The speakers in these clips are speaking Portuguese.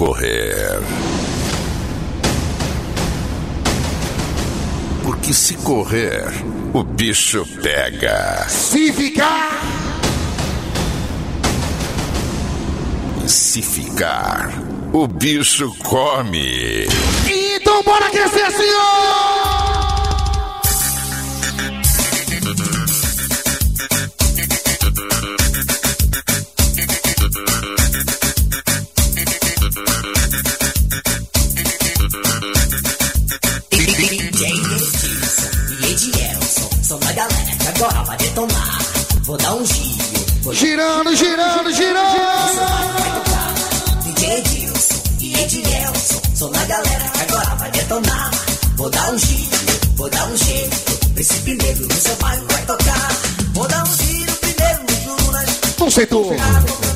correr. Porque se correr, o bicho pega. Se ficar. Se ficar, o bicho come. Então bora aquecer, senhor! Agora vai detonar. Vou dar um giro. Vou girando, girando, girando. DJ Edilson e Edilson. Sou na galera que agora vai detonar. Vou dar um giro, vou dar um jeito. Esse primeiro no seu pai vai tocar. Vou dar um giro primeiro no Junas. No setor. No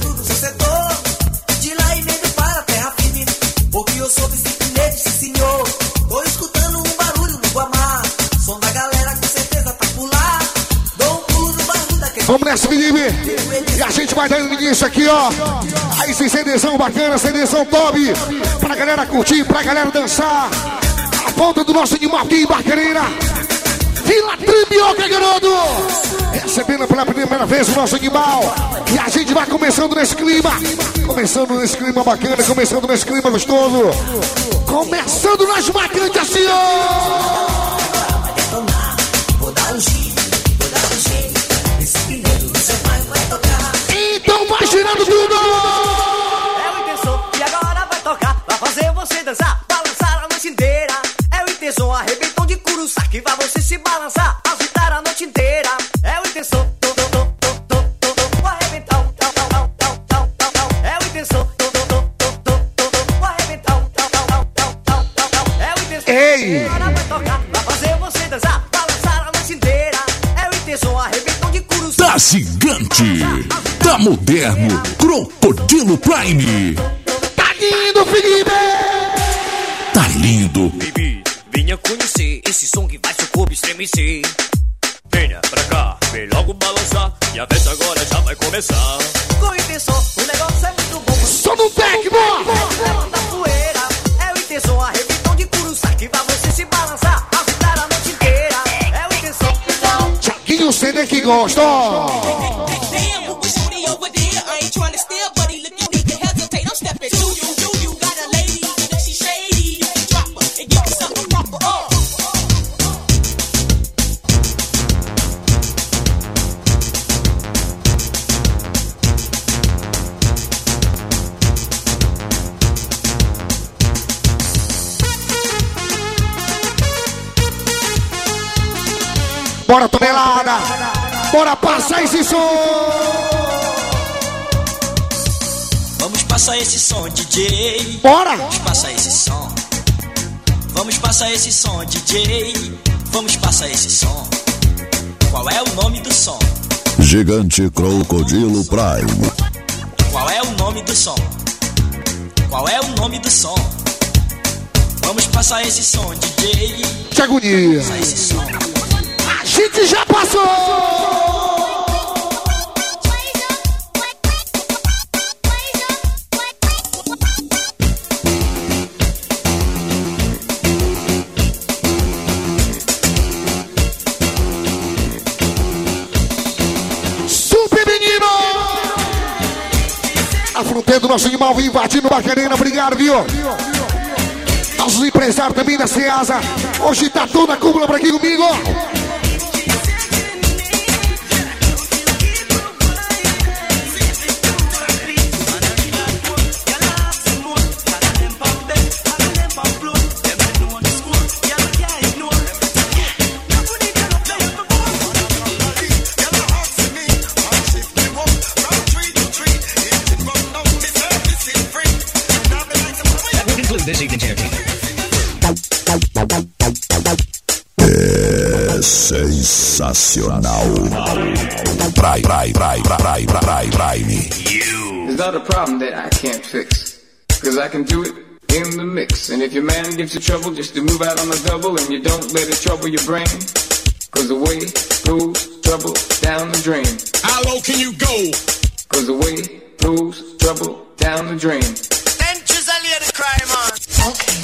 gente vai dando início aqui, ó. Aí esse CDzão bacana, CDzão top. Pra galera curtir, pra galera dançar. A ponta do nosso aqui em Barcareira. Vila Tribioca, garoto. Recebendo pela primeira vez o nosso animal. E a gente vai começando nesse clima. Começando nesse clima bacana, começando nesse clima gostoso. Começando nas marcantes assim, ó. Girando tudo! É o intenção e agora vai tocar. Vai fazer você dançar, moderno, Crocodilo Prime. Tá lindo, Felipe! Tá lindo. Baby, venha conhecer esse som que faz seu corpo estremecer. Venha pra cá, vem logo balançar. E a festa agora já vai começar. Com intenção, o negócio é muito bom. Só no tecno! Levanta a poeira, é o intenção, arrebentão de curuçá que vai você se balançar, agitar a noite inteira. É o intenção. Tiaguinho CD que gosta! Bora, tonelada! Bora passar esse som! Vamos passar esse som, DJ. Bora! Vamos passar esse som. Vamos passar esse som, DJ. Vamos passar esse som. Qual é o nome do som? Gigante Crocodilo Prime. Qual é o nome do som? Qual é o nome do som? Vamos passar esse som, DJ. Que agonia! Passar esse som. A gente já passou! Super menino! A fronteira do nosso animal invadindo Bacarena, obrigado, viu? Nossos empresários também da Ceasa. Hoje tá toda a cúpula por aqui comigo. Sensacional. Prime, Prime, Prime, Prime, Prime, Prime. It's not a problem that I can't fix. Cause I can do it in the mix. And if your man gives you trouble, just to move out on the double and you don't let it trouble your brain. Cause away goes trouble down the drain. How low can you go? Cause away goes trouble down the drain. Dentes ali, Ninguém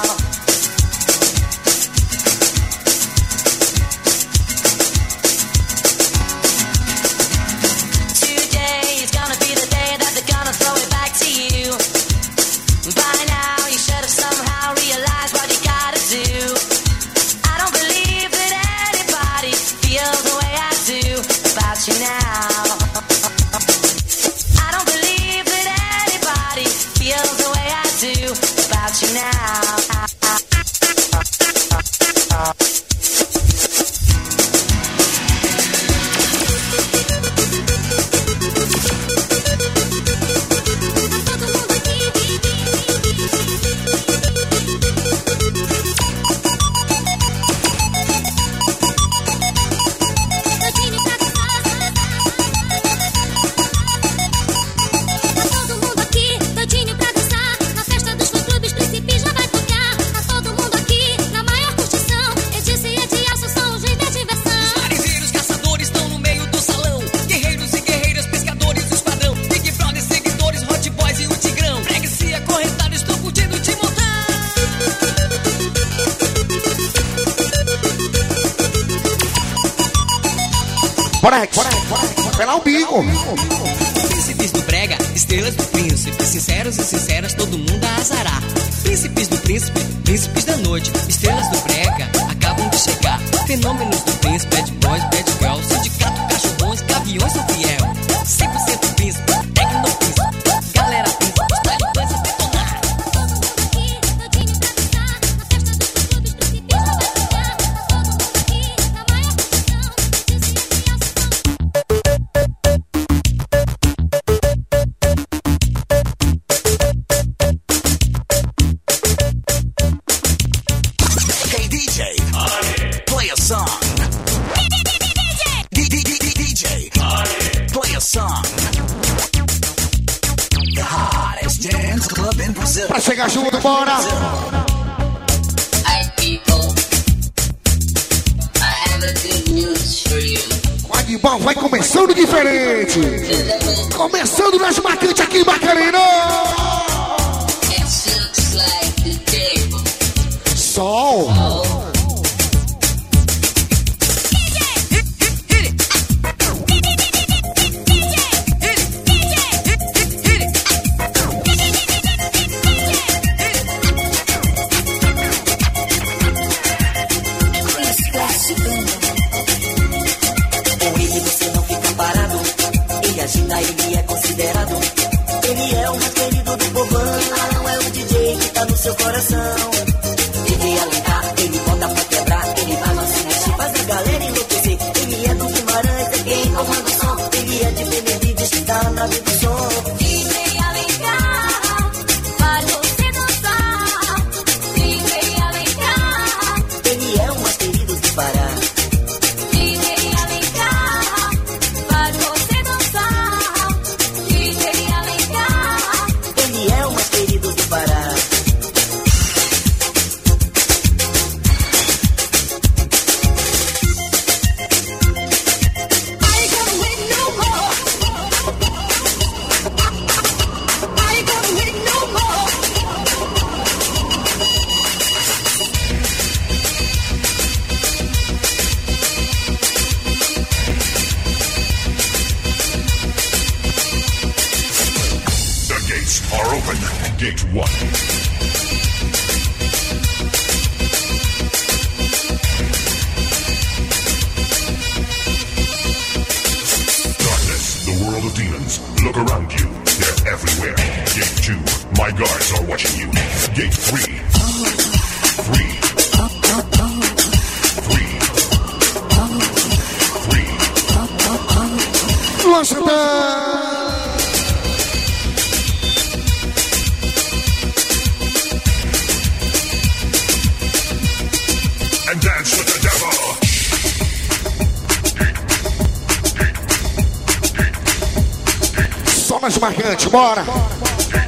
marcante, bora!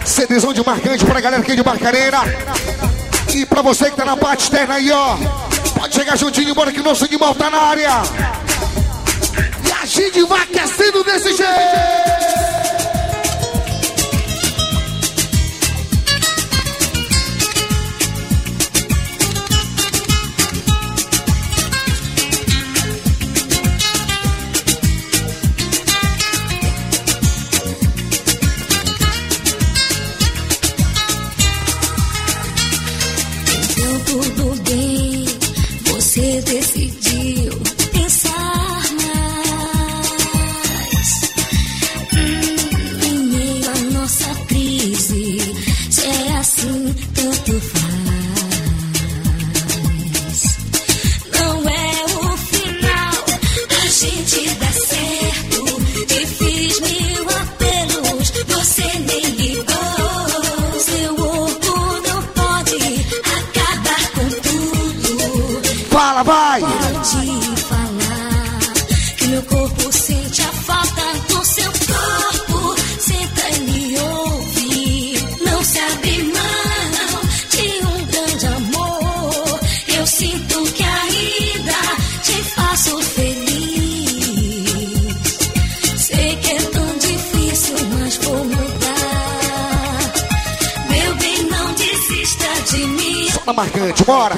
CDzão de marcante pra galera aqui de Barcareira. E pra você que tá na parte externa aí, ó. Pode chegar juntinho, bora que o nosso animal tá na área. E a gente vai aquecendo desse jeito. que ainda te faço feliz. Sei que é tão difícil, mas vou mudar. Meu bem, não desista de mim. Solta tá na marcante, bora!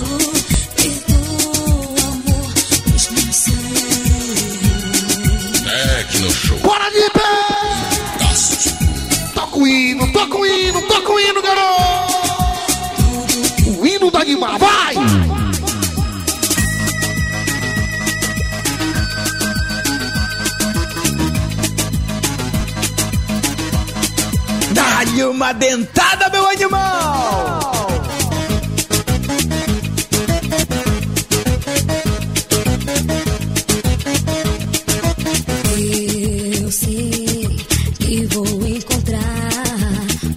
Uma dentada, meu animal! Eu sei que vou encontrar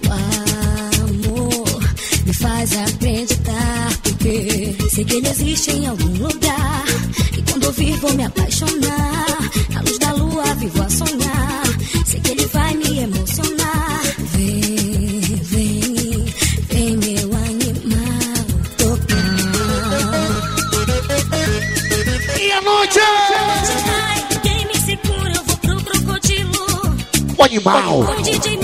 o amor, me faz acreditar, porque sei que ele existe em algum animal. O DJ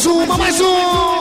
mais uma, mais uma!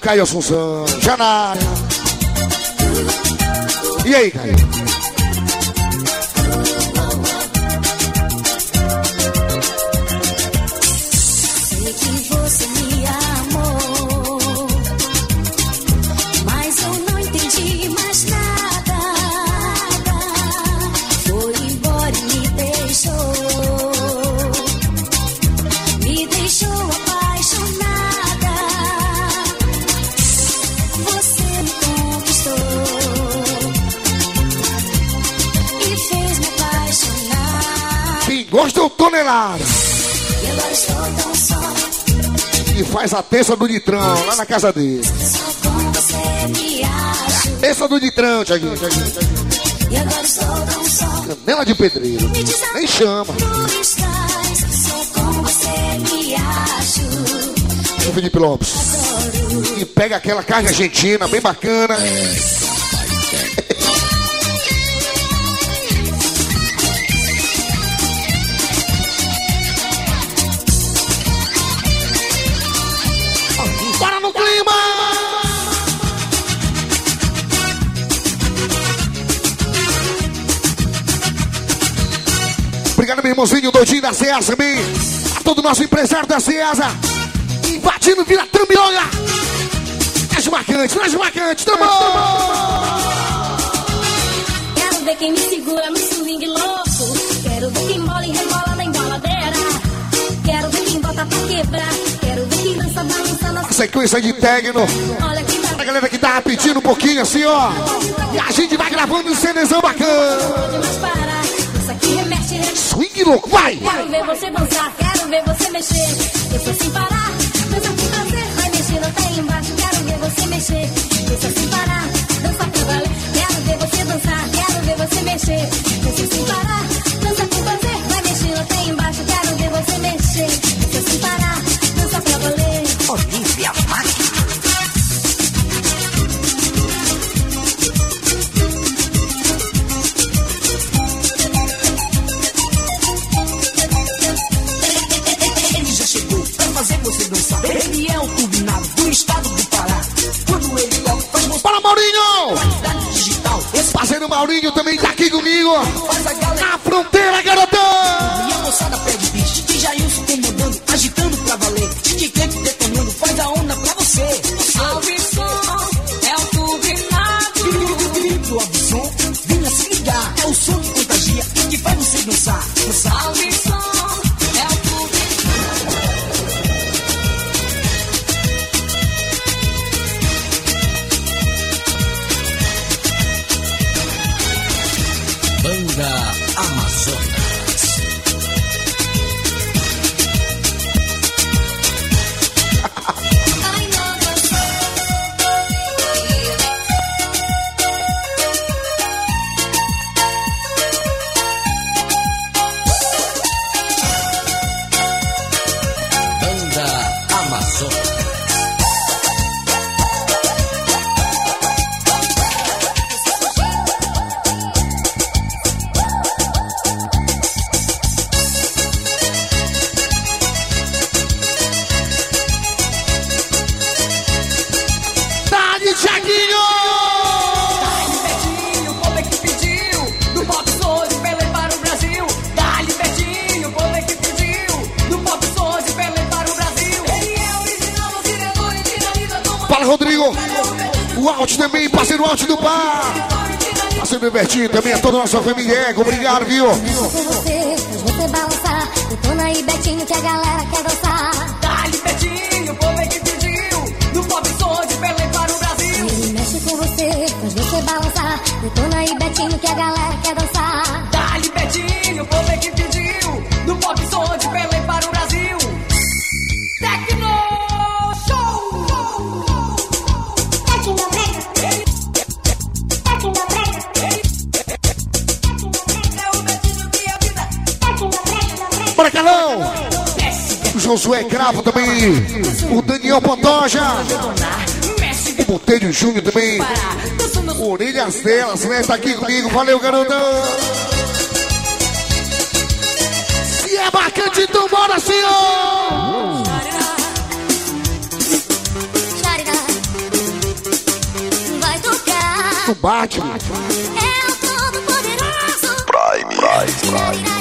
Caio Assunção, já. E aí, Caio? E faz a terça do litrão lá na casa dele. Só com você me acho. Terça do litrão, Tiaguinho. Tiaguinho, Tiaguinho. E agora estou tão só. Canela de pedreiro. Nem chama. Só com você me acho. O Felipe Lopes. E pega aquela carne argentina, bem bacana. Bora irmãozinho doidinho da Ceasa também. A todo nosso empresário da Ceasa. Invadindo Vila Tambiola. Traz marcante, traz marcante, tamo! Quero ver quem me segura no swing louco. Quero ver quem bola e rebola na emboladeira. Quero ver quem bota pra quebrar. Quero ver quem dança balançando A sequência de techno. Olha quem tá A galera que tá pedindo um pouquinho assim, ó. E a gente vai gravando um CDzão bacana. pode mais parar. Swing louco, vai! Quero ver você dançar, quero ver você mexer. Deixa sem parar, dança com prazer. Vai mexendo até embaixo, quero ver você mexer. Deixa sem parar, dança pra valer. Quero ver você dançar, quero ver você mexer. Deixa sem parar, Maurinho também tá aqui comigo. faz nossa foi Miguel. Obrigado, viu? Eu você, eu vou você balançar. Tô aí, Betinho, que a galera quer Josué Cravo também. O Daniel Pantoja. O Botelho Júnior também. Orelhas delas, né? Tá aqui comigo. Valeu, garotão. Se é marcante, então bora, senhor. Do Batman. É o todo poderoso. Prime, Prime, Prime.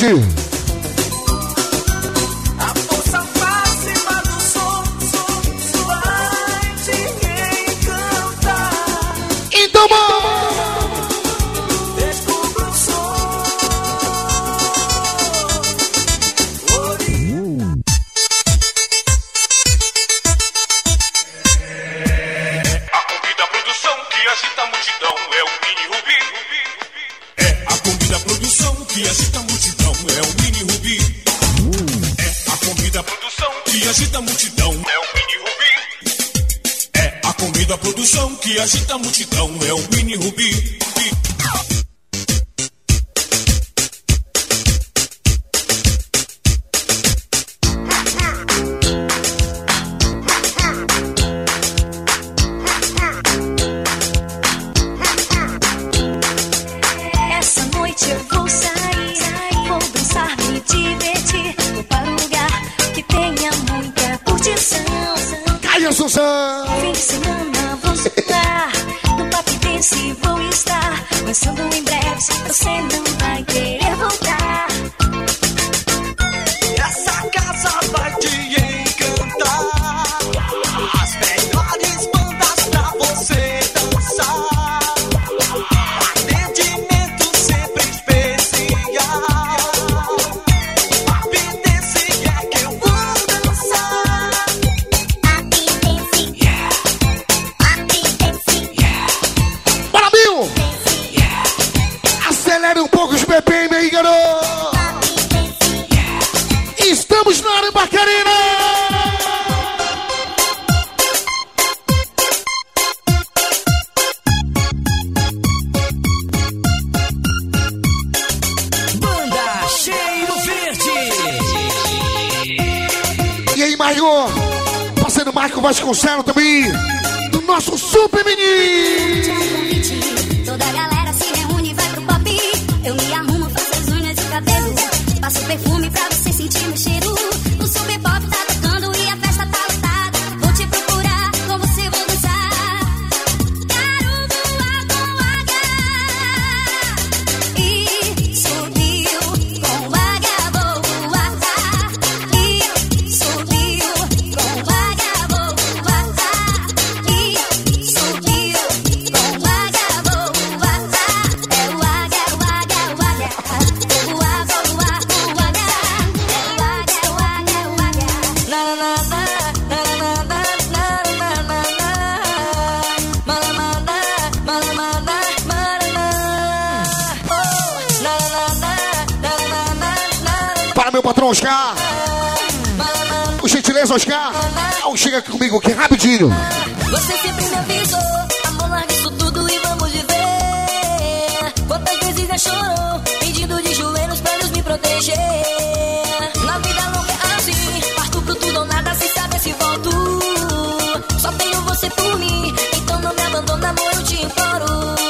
do? gallita muchita. O também. meu patrão Oscar. O gentileza, Oscar. Então chega aqui comigo aqui rapidinho. Você sempre me avisou, amor, larga isso tudo e vamos viver. Quantas vezes já chorou, pedindo de joelhos pra nos me proteger. Na vida longa é assim, parto pro tudo ou nada, sem saber se volto. Só tenho você por mim, então não me abandona, amor, eu te imploro.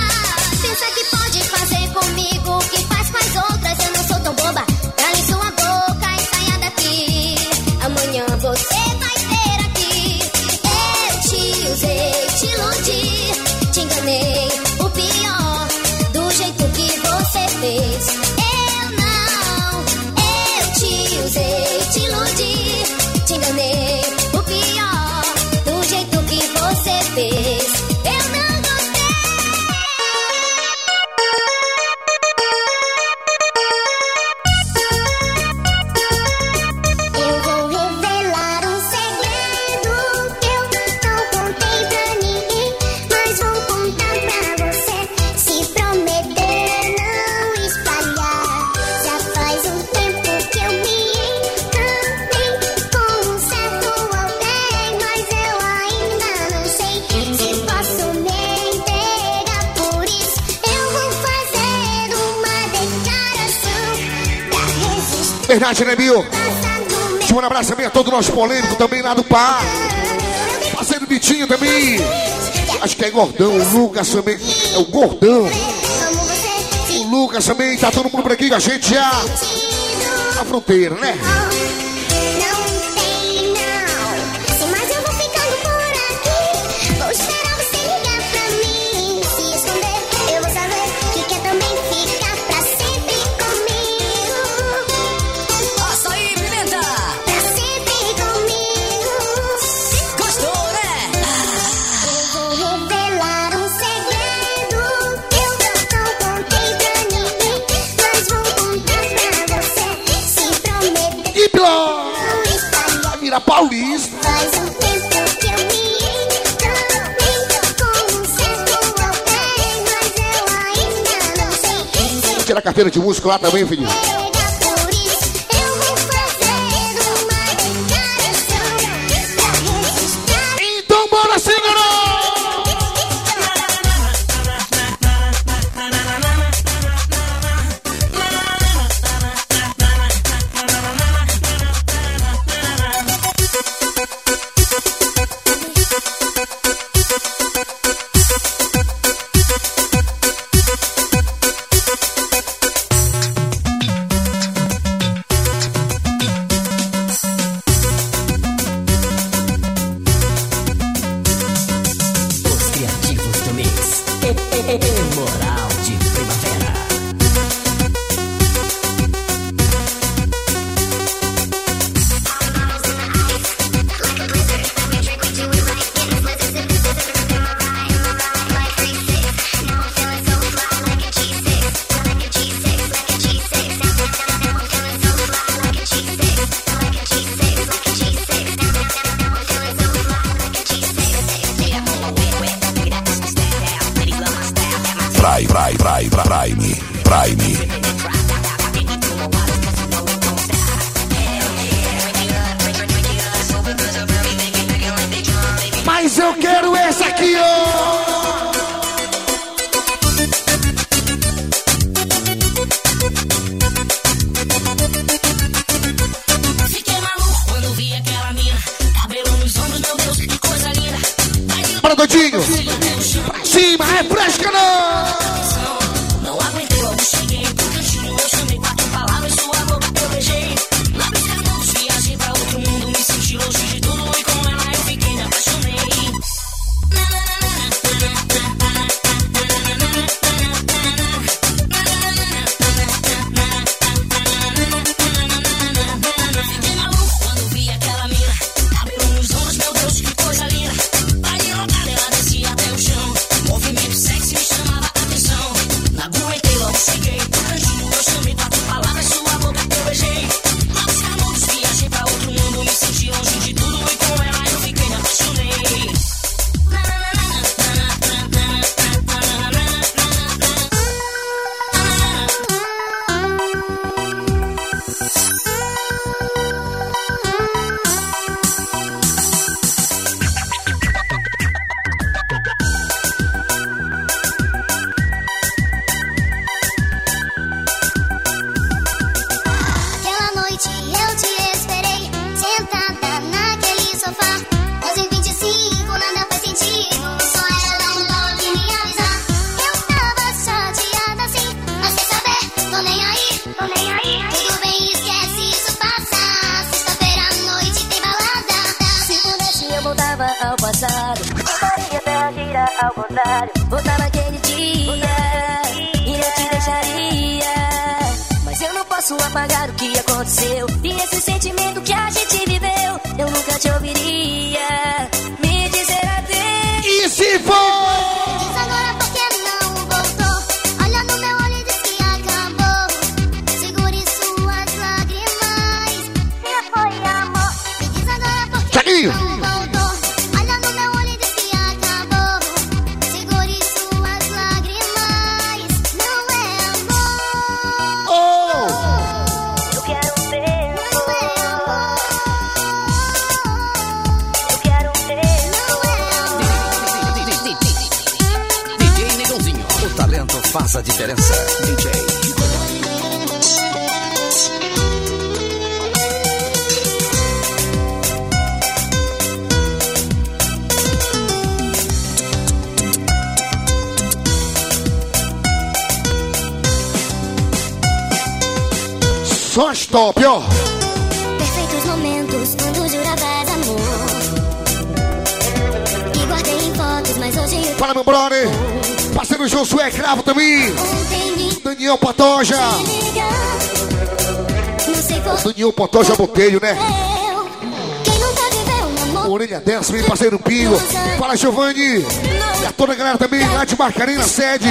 abraço também a todo o nosso polêmico também lá do par. Parceiro Vitinho também. Acho que é gordão. O Lucas também. É o gordão. O Lucas também. Tá todo mundo por aqui com a gente já. A fronteira, né? carteira de músico lá também, filho? Hey, hey. E o potó já boteio, né? Orelha dessa, meu parceiro Pio. Fala, Giovanni. E a toda a galera também lá de Marcarina sede.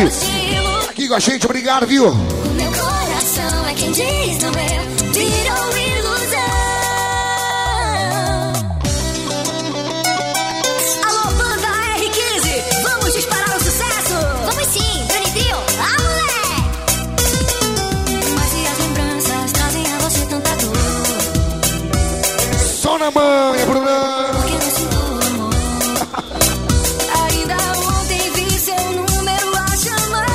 Aqui com a gente, obrigado, viu? O Meu coração é quem diz no meu. Virou na manha, Brunão. Ainda ontem vi seu número a chamar.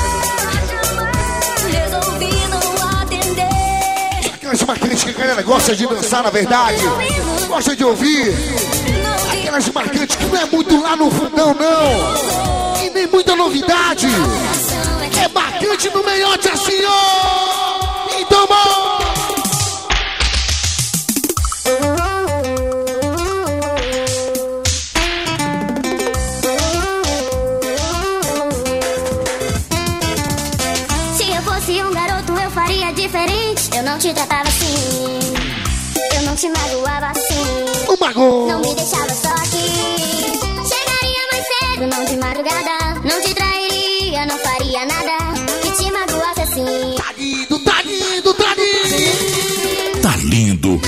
Resolvi não atender. Aquelas marcantes que a galera gosta de dançar, na verdade. Gosta de ouvir. Aquelas marcantes que não é muito lá no fundão, não. E nem muita novidade. É marcante no meiote assim, ó. Então, bom. Não te tratava assim. Eu não te magoava assim. O mago. Não me deixava só aqui. Chegaria mais cedo, não de madrugada. Não te trairia, não faria nada. Que te magoasse assim. Tá lindo, tá lindo, tá lindo. Tá lindo.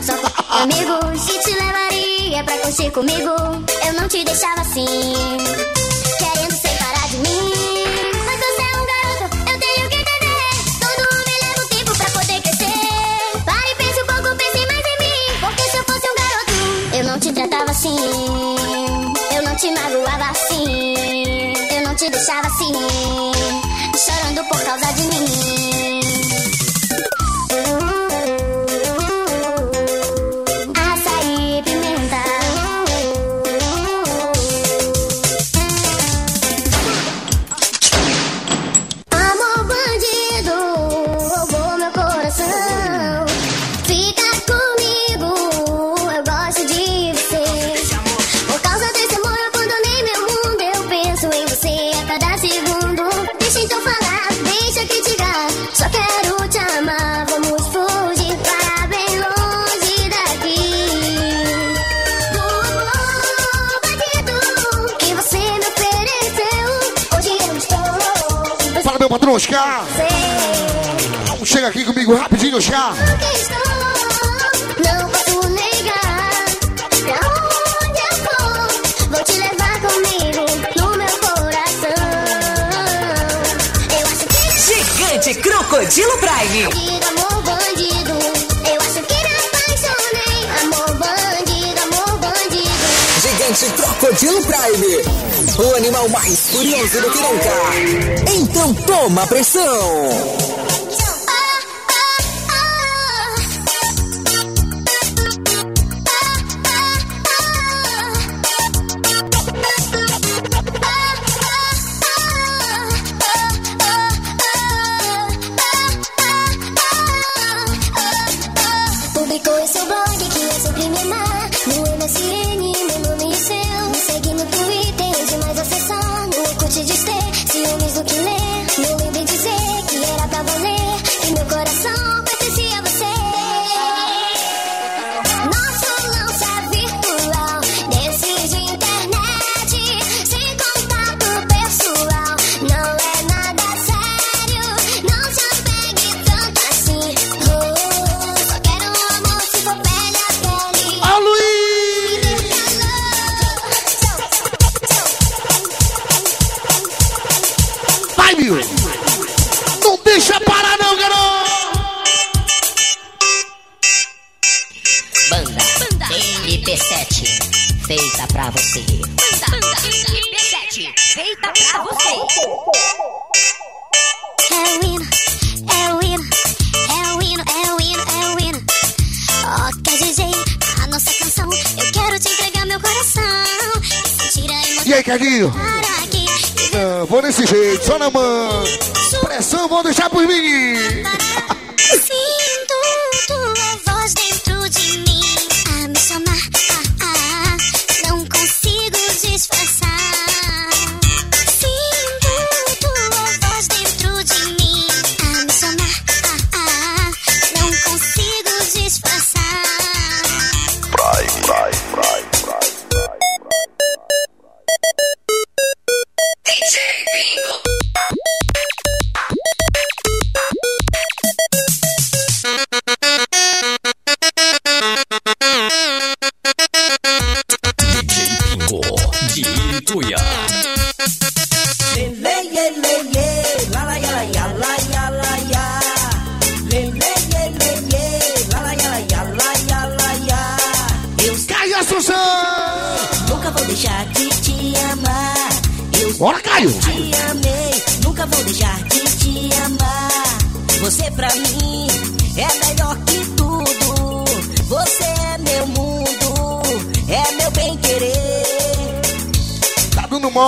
Só com amigo, se te levaria pra curtir comigo. Eu não te deixava assim. Te deixava assim. Chorando por causa de mim. Comigo rapidinho, Oscar. Não posso negar Pra onde eu for Vou te levar comigo No meu coração Eu acho que Gigante Crocodilo Prime. Bandido, amor bandido Eu acho que me apaixonei Amor bandido, amor bandido Gigante Crocodilo Prime. O animal mais curioso do que nunca. Então toma pressão.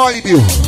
Olhe, viu?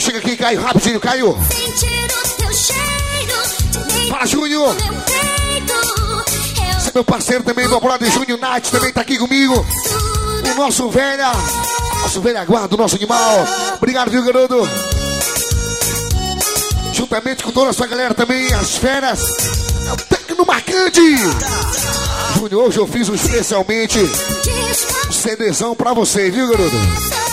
Chega aqui, Caio, rapidinho, Caio! Fala, Júnior! Esse é meu parceiro também, meu brother Júnior Nath, também tá aqui comigo. O nosso velha, nosso velha guarda, o nosso animal. Obrigado, viu, garoto? Juntamente com toda a sua galera também, as feras. É o Tecno Marcante. Júnior, hoje eu fiz um especialmente um CDzão pra você, viu, garoto?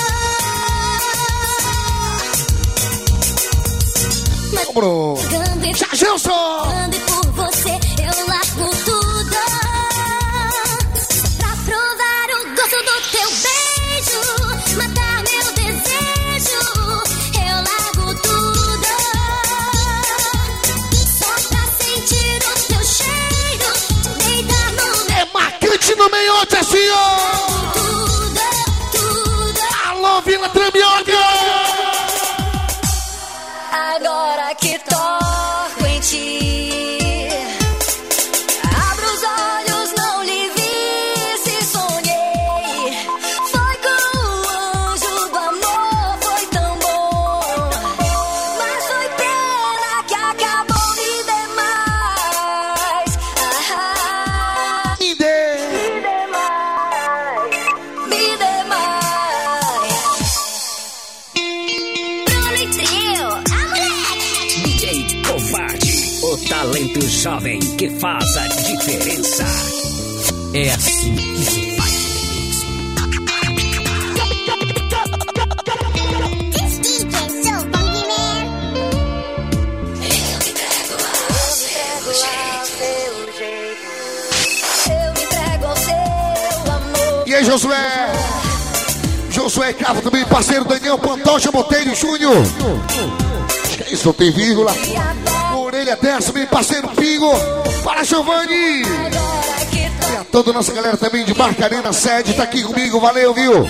E Já, Gilson! chegando e por você eu largo tudo. Pra provar o gosto do teu beijo, matar meu desejo, eu largo tudo. Só pra sentir o teu cheiro, deitar no meu É no ó! tudo, tudo. Alô, Vila Tramioca! Talento jovem que faz a diferença. É assim que se Josué? Josué Cavo também, parceiro Daniel Pantoja Botelho Júnior. Acho que é isso, não tem vírgula. Orelha dessa, meu parceiro Pingo. Para Giovanni. E a toda a nossa galera também de Barcarena Sede, tá aqui comigo, valeu, viu?